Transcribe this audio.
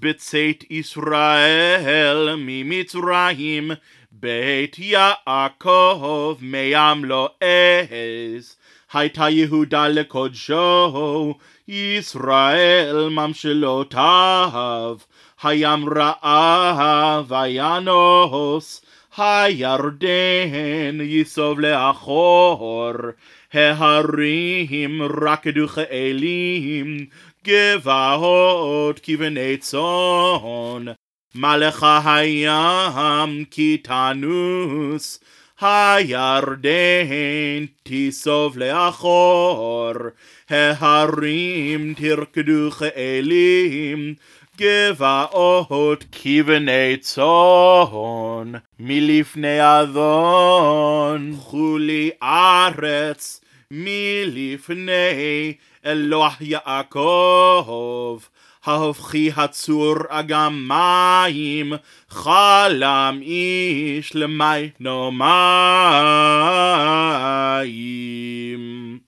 בצאת ישראל ממצרים, בית יעקב מים לא אעז. הייתה יהודה לקודשו, ישראל ממשלותיו. הים רעב וינוס, הירדן יסוב לאחור. ההרים רקדו כאלים, גבעות כבני צאן. מלך הים כי תנוס, הירדן תיסוב לאחור, ההרים תרקדו כאלים, גבעות כבני צאן. מלפני אדון חולי ארץ, מלפני אלוה יעקב. ההופכי הצור אגם מים, חלם איש למי נאמר.